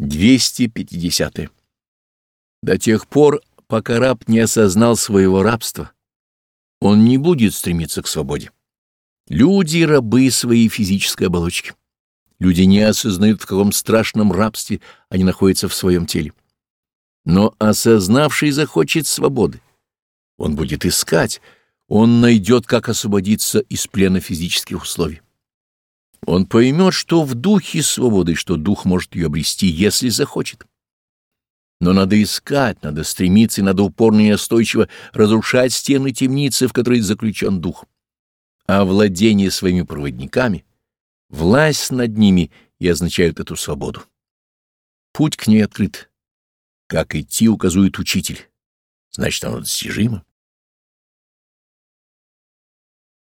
250. -е. До тех пор, пока раб не осознал своего рабства, он не будет стремиться к свободе. Люди — рабы своей физической оболочки. Люди не осознают, в каком страшном рабстве они находятся в своем теле. Но осознавший захочет свободы. Он будет искать, он найдет, как освободиться из плена физических условий. Он поймет, что в духе свободы, что дух может ее обрести, если захочет. Но надо искать, надо стремиться и надо упорно и настойчиво разрушать стены темницы, в которой заключен дух. А владение своими проводниками, власть над ними и означают эту свободу. Путь к ней открыт. Как идти, указывает учитель. Значит, оно достижимо.